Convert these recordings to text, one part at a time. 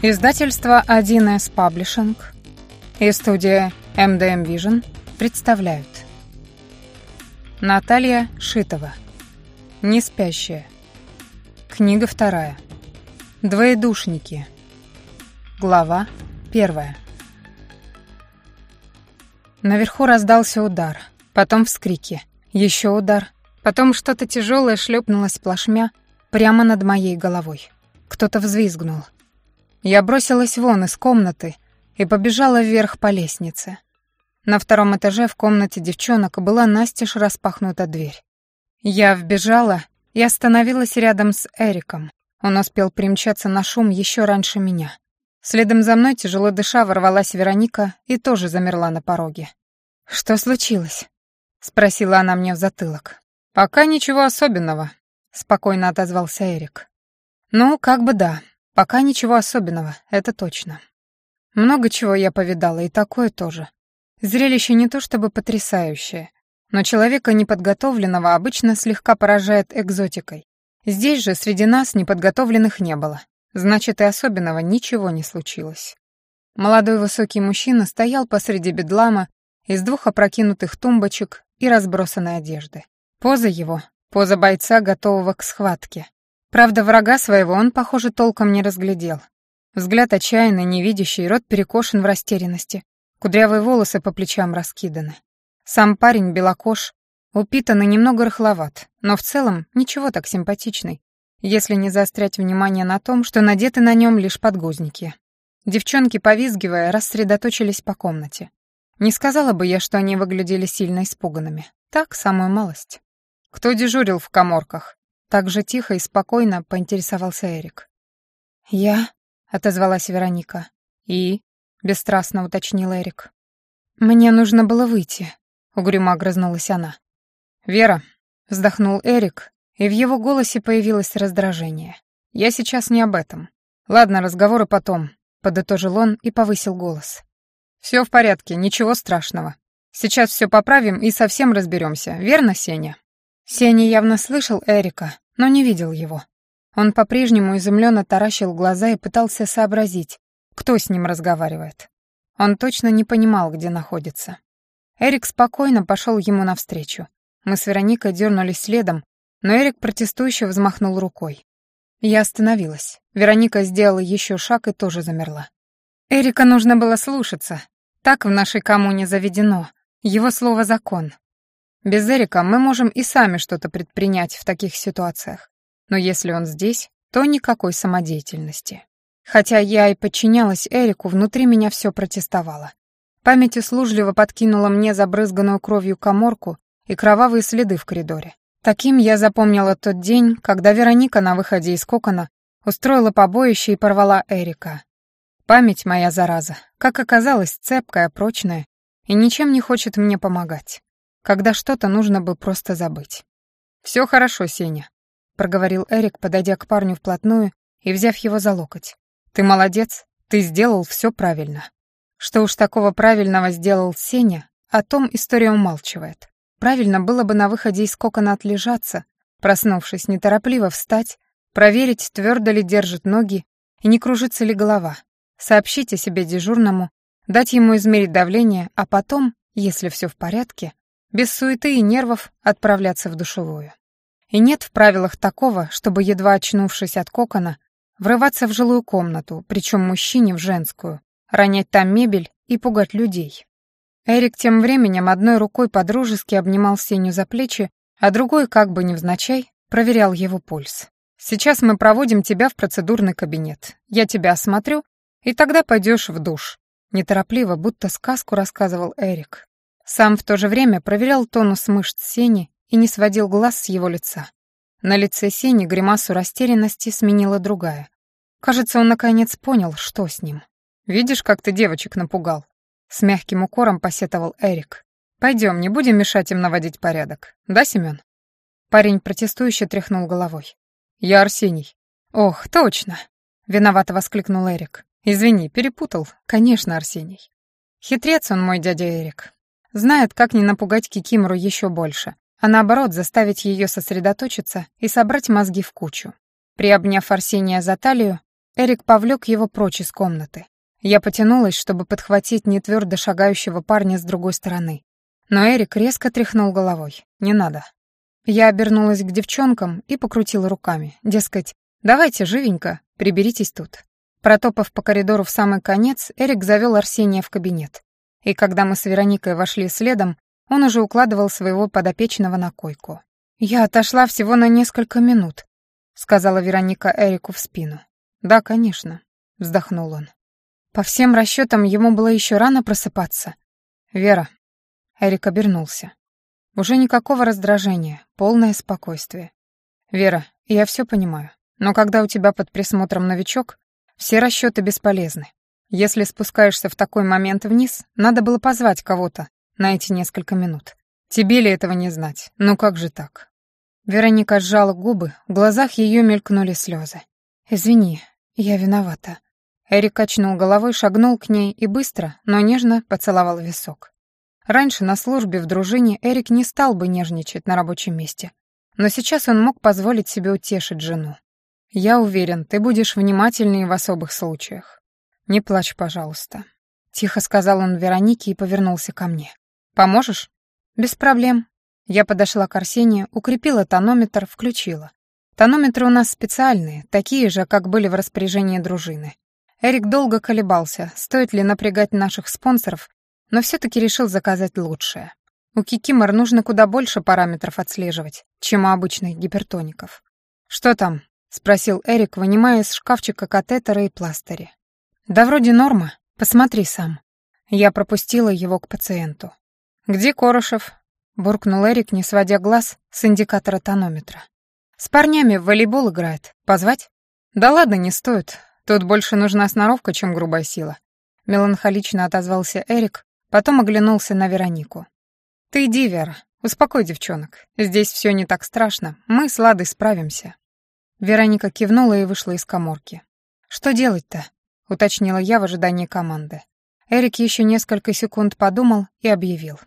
Издательство 1С Паблишинг и студия MDM Vision представляют. Наталья Шитова. Не спящая Книга вторая. Двоедушники Глава первая. Наверху раздался удар, потом вскрики, еще удар, потом что-то тяжелое шлепнулось плашмя прямо над моей головой. Кто-то взвизгнул — я бросилась вон из комнаты и побежала вверх по лестнице. На втором этаже в комнате девчонок была настежь распахнута дверь. Я вбежала и остановилась рядом с Эриком. Он успел примчаться на шум еще раньше меня. Следом за мной, тяжело дыша, ворвалась Вероника и тоже замерла на пороге. «Что случилось?» — спросила она мне в затылок. «Пока ничего особенного», — спокойно отозвался Эрик. «Ну, как бы да. Пока ничего особенного, это точно. Много чего я повидала, и такое тоже. Зрелище не то чтобы потрясающее, но человека неподготовленного обычно слегка поражает экзотикой. Здесь же среди нас неподготовленных не было. Значит, и особенного ничего не случилось. Молодой высокий мужчина стоял посреди бедлама из двух опрокинутых тумбочек и разбросанной одежды. Поза его — поза бойца, готового к схватке. Правда, врага своего он, похоже, толком не разглядел. Взгляд отчаянный, невидящий, рот перекошен в растерянности. Кудрявые волосы по плечам раскиданы. Сам парень белокож, упитанный, немного рыхловат, но в целом ничего так симпатичный, если не заострять внимание на том, что надеты на нем лишь подгузники. Девчонки, повизгивая, рассредоточились по комнате. Не сказала бы я, что они выглядели сильно испуганными. Так, самую малость. Кто дежурил в коморках? Так же тихо и спокойно поинтересовался Эрик. «Я?» — отозвалась Вероника. «И?» — бесстрастно уточнил Эрик. «Мне нужно было выйти», — угрюмо огрызнулась она. «Вера», — вздохнул Эрик, и в его голосе появилось раздражение. «Я сейчас не об этом. Ладно, разговоры потом», — подытожил он и повысил голос. «Все в порядке, ничего страшного. Сейчас все поправим и совсем разберемся, верно, Сеня?» Сеня явно слышал Эрика, но не видел его. Он по-прежнему изумленно таращил глаза и пытался сообразить, кто с ним разговаривает. Он точно не понимал, где находится. Эрик спокойно пошел ему навстречу. Мы с Вероникой дернулись следом, но Эрик протестующе взмахнул рукой. Я остановилась. Вероника сделала еще шаг и тоже замерла. Эрика нужно было слушаться. Так в нашей коммуне заведено. Его слово — закон. Без Эрика мы можем и сами что-то предпринять в таких ситуациях. Но если он здесь, то никакой самодеятельности. Хотя я и подчинялась Эрику, внутри меня все протестовало. Память услужливо подкинула мне забрызганную кровью коморку и кровавые следы в коридоре. Таким я запомнила тот день, когда Вероника на выходе из кокона устроила побоище и порвала Эрика. Память моя зараза, как оказалось, цепкая, прочная и ничем не хочет мне помогать когда что-то нужно бы просто забыть. «Все хорошо, Сеня», — проговорил Эрик, подойдя к парню вплотную и взяв его за локоть. «Ты молодец, ты сделал все правильно». Что уж такого правильного сделал Сеня, о том история умалчивает. Правильно было бы на выходе из кокона отлежаться, проснувшись, неторопливо встать, проверить, твердо ли держит ноги и не кружится ли голова, сообщить о себе дежурному, дать ему измерить давление, а потом, если все в порядке, без суеты и нервов отправляться в душевую. И нет в правилах такого, чтобы, едва очнувшись от кокона, врываться в жилую комнату, причем мужчине в женскую, ронять там мебель и пугать людей. Эрик тем временем одной рукой подружески обнимал Сеню за плечи, а другой, как бы невзначай, проверял его пульс. «Сейчас мы проводим тебя в процедурный кабинет. Я тебя осмотрю, и тогда пойдешь в душ», — неторопливо, будто сказку рассказывал Эрик. Сам в то же время проверял тонус мышц Сени и не сводил глаз с его лица. На лице Сени гримасу растерянности сменила другая. Кажется, он наконец понял, что с ним. «Видишь, как ты девочек напугал?» С мягким укором посетовал Эрик. «Пойдем, не будем мешать им наводить порядок. Да, Семен?» Парень протестующе тряхнул головой. «Я Арсений». «Ох, точно!» — виновато воскликнул Эрик. «Извини, перепутал. Конечно, Арсений. Хитрец он мой дядя Эрик. Знает, как не напугать Кикимору еще больше, а наоборот заставить ее сосредоточиться и собрать мозги в кучу. Приобняв Арсения за талию, Эрик повлек его прочь из комнаты. Я потянулась, чтобы подхватить нетвердо шагающего парня с другой стороны. Но Эрик резко тряхнул головой. «Не надо». Я обернулась к девчонкам и покрутила руками. Дескать, «давайте живенько, приберитесь тут». Протопав по коридору в самый конец, Эрик завел Арсения в кабинет. И когда мы с Вероникой вошли следом, он уже укладывал своего подопечного на койку. «Я отошла всего на несколько минут», — сказала Вероника Эрику в спину. «Да, конечно», — вздохнул он. По всем расчетам ему было еще рано просыпаться. «Вера». Эрик обернулся. Уже никакого раздражения, полное спокойствие. «Вера, я все понимаю, но когда у тебя под присмотром новичок, все расчеты бесполезны. Если спускаешься в такой момент вниз, надо было позвать кого-то на эти несколько минут. Тебе ли этого не знать? Ну как же так? Вероника сжала губы, в глазах ее мелькнули слезы. «Извини, я виновата». Эрик качнул головой, шагнул к ней и быстро, но нежно поцеловал висок. Раньше на службе в дружине Эрик не стал бы нежничать на рабочем месте, но сейчас он мог позволить себе утешить жену. «Я уверен, ты будешь внимательнее в особых случаях. Не плачь, пожалуйста», — тихо сказал он Веронике и повернулся ко мне. «Поможешь?» «Без проблем». Я подошла к Арсению, укрепила тонометр, включила. Тонометры у нас специальные, такие же, как были в распоряжении дружины. Эрик долго колебался, стоит ли напрягать наших спонсоров, но все-таки решил заказать лучшее. У Кикимор нужно куда больше параметров отслеживать, чем у обычных гипертоников. «Что там?» — спросил Эрик, вынимая из шкафчика катетеры и пластыри. «Да вроде норма. Посмотри сам». Я пропустила его к пациенту. «Где Корошев?» — буркнул Эрик, не сводя глаз с индикатора тонометра. «С парнями в волейбол играет. Позвать?» «Да ладно, не стоит. Тут больше нужна сноровка, чем грубая сила». Меланхолично отозвался Эрик, потом оглянулся на Веронику. «Ты иди, Вера, успокой девчонок. Здесь все не так страшно. Мы с Ладой справимся». Вероника кивнула и вышла из коморки. «Что делать-то?» — уточнила я в ожидании команды. Эрик еще несколько секунд подумал и объявил.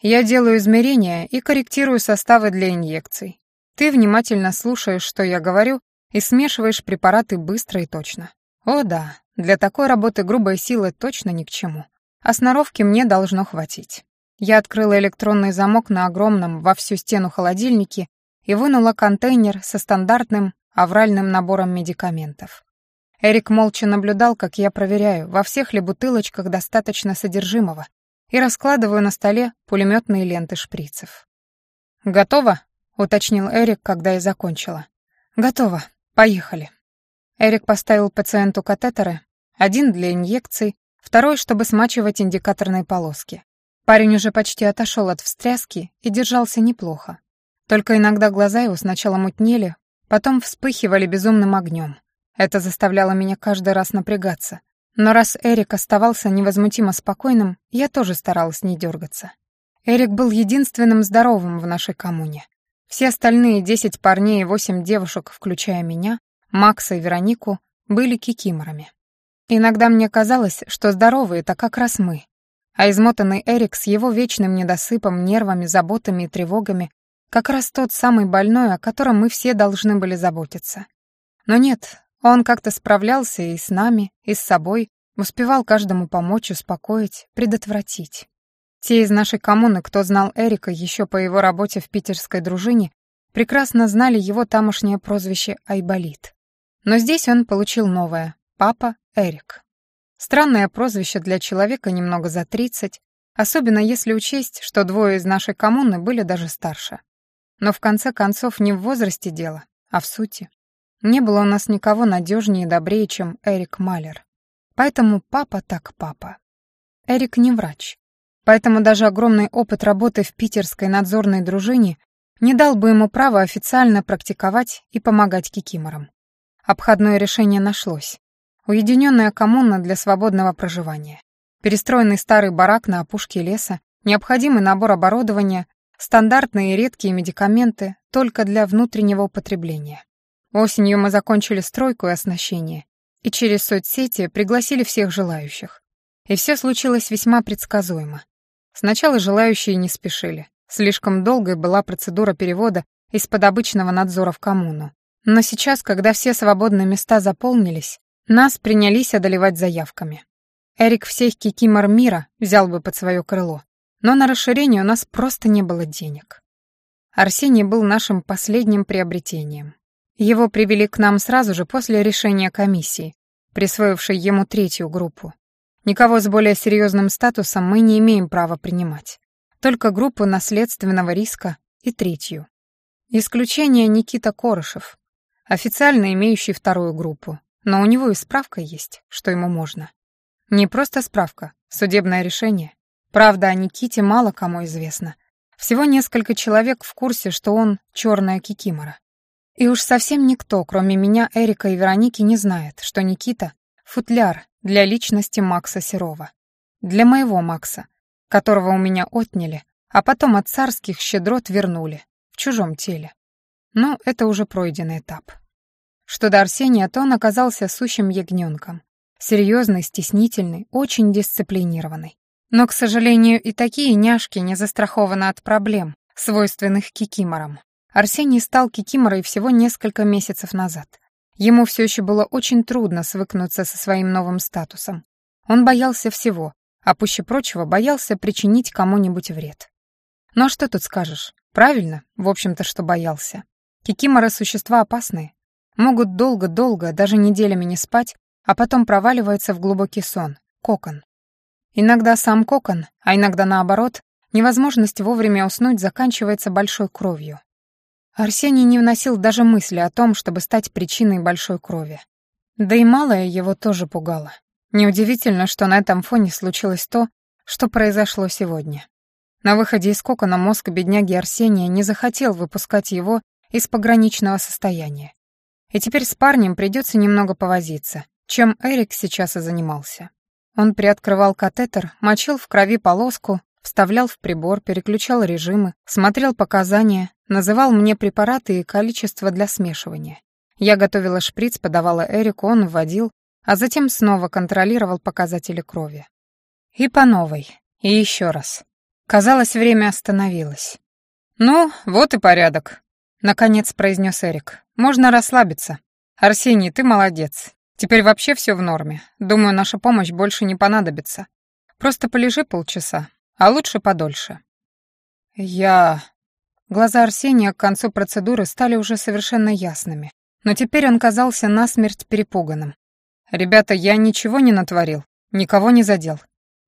«Я делаю измерения и корректирую составы для инъекций. Ты внимательно слушаешь, что я говорю, и смешиваешь препараты быстро и точно. О да, для такой работы грубая сила точно ни к чему. А сноровки мне должно хватить». Я открыла электронный замок на огромном во всю стену холодильнике и вынула контейнер со стандартным авральным набором медикаментов. Эрик молча наблюдал, как я проверяю, во всех ли бутылочках достаточно содержимого, и раскладываю на столе пулеметные ленты шприцев. «Готово?» — уточнил Эрик, когда я закончила. «Готово. Поехали». Эрик поставил пациенту катетеры, один для инъекций, второй, чтобы смачивать индикаторные полоски. Парень уже почти отошел от встряски и держался неплохо. Только иногда глаза его сначала мутнели, Потом вспыхивали безумным огнем. Это заставляло меня каждый раз напрягаться. Но раз Эрик оставался невозмутимо спокойным, я тоже старалась не дергаться. Эрик был единственным здоровым в нашей коммуне. Все остальные десять парней и восемь девушек, включая меня, Макса и Веронику, были кикиморами. Иногда мне казалось, что здоровые — это как раз мы. А измотанный Эрик с его вечным недосыпом, нервами, заботами и тревогами как раз тот самый больной, о котором мы все должны были заботиться. Но нет, он как-то справлялся и с нами, и с собой, успевал каждому помочь, успокоить, предотвратить. Те из нашей коммуны, кто знал Эрика еще по его работе в питерской дружине, прекрасно знали его тамошнее прозвище Айболит. Но здесь он получил новое — Папа Эрик. Странное прозвище для человека немного за тридцать, особенно если учесть, что двое из нашей коммуны были даже старше. Но в конце концов не в возрасте дело, а в сути. Не было у нас никого надежнее и добрее, чем Эрик Малер. Поэтому папа так папа. Эрик не врач. Поэтому даже огромный опыт работы в питерской надзорной дружине не дал бы ему права официально практиковать и помогать кикиморам. Обходное решение нашлось. Уединенная коммуна для свободного проживания. Перестроенный старый барак на опушке леса, необходимый набор оборудования, Стандартные и редкие медикаменты только для внутреннего употребления. Осенью мы закончили стройку и оснащение, и через соцсети пригласили всех желающих. И все случилось весьма предсказуемо. Сначала желающие не спешили. Слишком долгой была процедура перевода из-под обычного надзора в коммуну. Но сейчас, когда все свободные места заполнились, Нас принялись одолевать заявками. Эрик всех кикимор мира взял бы под свое крыло, но на расширение у нас просто не было денег. Арсений был нашим последним приобретением. Его привели к нам сразу же после решения комиссии, присвоившей ему третью группу. Никого с более серьезным статусом мы не имеем права принимать. Только группу наследственного риска и третью. Исключение Никита Корышев, официально имеющий вторую группу, но у него и справка есть, что ему можно. Не просто справка, судебное решение. Правда, о Никите мало кому известно. Всего несколько человек в курсе, что он черная кикимора. И уж совсем никто, кроме меня, Эрика и Вероники, не знает, что Никита — футляр для личности Макса Серова. Для моего Макса, которого у меня отняли, а потом от царских щедрот вернули, чужом теле. Но это уже пройденный этап. Что до Арсения, то он оказался сущим ягненком. Серьезный, стеснительный, очень дисциплинированный. Но, к сожалению, и такие няшки не застрахованы от проблем, свойственных кикиморам. Арсений стал кикиморой всего несколько месяцев назад. Ему все еще было очень трудно свыкнуться со своим новым статусом. Он боялся всего, а пуще прочего боялся причинить кому-нибудь вред. Но что тут скажешь? Правильно, в общем-то, что боялся. Кикиморы — существа опасные. Могут долго-долго, даже неделями не спать, а потом проваливаются в глубокий сон, кокон. Иногда сам кокон, а иногда наоборот, невозможность вовремя уснуть заканчивается большой кровью. Арсений не вносил даже мысли о том, чтобы стать причиной большой крови. Да и малое его тоже пугало. Неудивительно, что на этом фоне случилось то, что произошло сегодня. На выходе из кокона мозг бедняги Арсения не захотел выпускать его из пограничного состояния. И теперь с парнем придется немного повозиться, чем Эрик сейчас и занимался. Он приоткрывал катетер, мочил в крови полоску, вставлял в прибор, переключал режимы, смотрел показания, называл мне препараты и количество для смешивания. Я готовила шприц, подавала Эрику, он вводил, а затем снова контролировал показатели крови. И по новой, и еще раз. Казалось, время остановилось. «Ну, вот и порядок», — наконец произнес Эрик. «Можно расслабиться. Арсений, ты молодец. Теперь вообще все в норме. Думаю, наша помощь больше не понадобится. Просто полежи полчаса, а лучше подольше». «Я...» Глаза Арсения к концу процедуры стали уже совершенно ясными, но теперь он казался насмерть перепуганным. «Ребята, я ничего не натворил, никого не задел.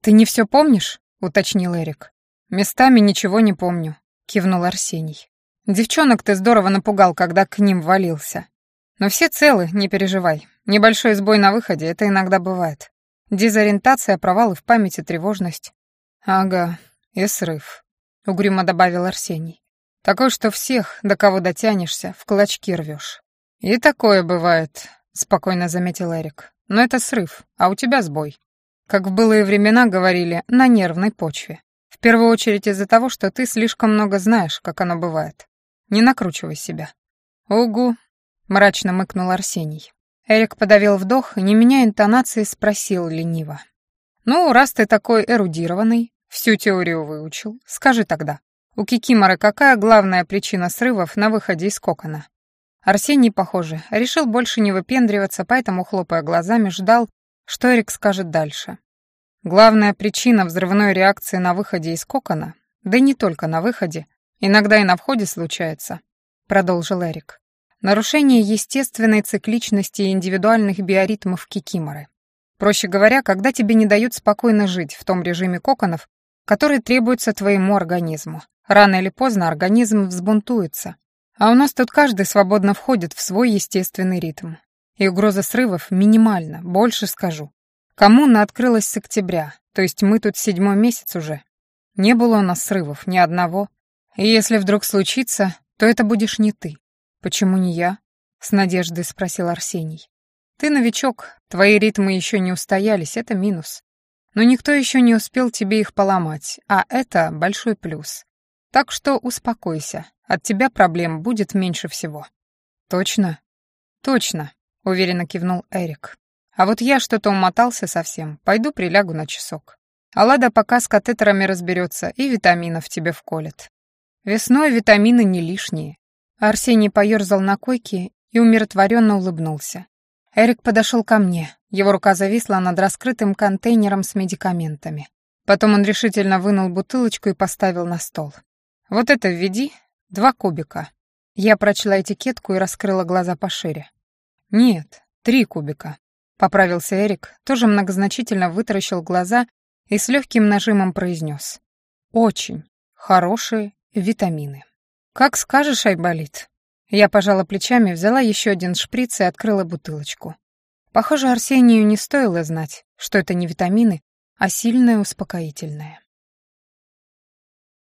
Ты не все помнишь?» — уточнил Эрик. «Местами ничего не помню», — кивнул Арсений. «Девчонок ты здорово напугал, когда к ним валился. Но все целы, не переживай. Небольшой сбой на выходе, это иногда бывает. Дезориентация, провалы в памяти, тревожность». «Ага, и срыв», — угрюмо добавил Арсений. «Такой, что всех, до кого дотянешься, в клочки рвешь». «И такое бывает», — спокойно заметил Эрик. «Но это срыв, а у тебя сбой. Как в былые времена говорили, на нервной почве. В первую очередь из-за того, что ты слишком много знаешь, как оно бывает. Не накручивай себя. Угу, мрачно мыкнул Арсений. Эрик подавил вдох и, не меняя интонации, спросил лениво. «Ну, раз ты такой эрудированный, всю теорию выучил, скажи тогда, у Кикиморы какая главная причина срывов на выходе из кокона?» Арсений, похоже, решил больше не выпендриваться, поэтому, хлопая глазами, ждал, что Эрик скажет дальше. Главная причина взрывной реакции на выходе из кокона, да и не только на выходе, иногда и на входе случается, продолжил Эрик. Нарушение естественной цикличности и индивидуальных биоритмов кикиморы. Проще говоря, когда тебе не дают спокойно жить в том режиме коконов, который требуется твоему организму. Рано или поздно организм взбунтуется. А у нас тут каждый свободно входит в свой естественный ритм. И угроза срывов минимальна, больше скажу. Коммуна открылась с октября, то есть мы тут седьмой месяц уже. Не было у нас срывов, ни одного. И если вдруг случится, то это будешь не ты. Почему не я? С надеждой спросил Арсений. Ты новичок, твои ритмы еще не устоялись, это минус. Но никто еще не успел тебе их поломать, а это большой плюс. Так что успокойся, от тебя проблем будет меньше всего. Точно? Точно, уверенно кивнул Эрик. А вот я что-то умотался совсем, пойду прилягу на часок. А Лада пока с катетерами разберется и витаминов тебе вколет. Весной витамины не лишние. Арсений поерзал на койке и умиротворенно улыбнулся. Эрик подошел ко мне. Его рука зависла над раскрытым контейнером с медикаментами. Потом он решительно вынул бутылочку и поставил на стол. «Вот это введи. Два кубика». Я прочла этикетку и раскрыла глаза пошире. «Нет, три кубика», — поправился Эрик, тоже многозначительно вытаращил глаза и с легким нажимом произнес. «Очень хорошие витамины». «Как скажешь, Айболит». Я пожала плечами, взяла еще один шприц и открыла бутылочку. Похоже, Арсению не стоило знать, что это не витамины, а сильное успокоительное.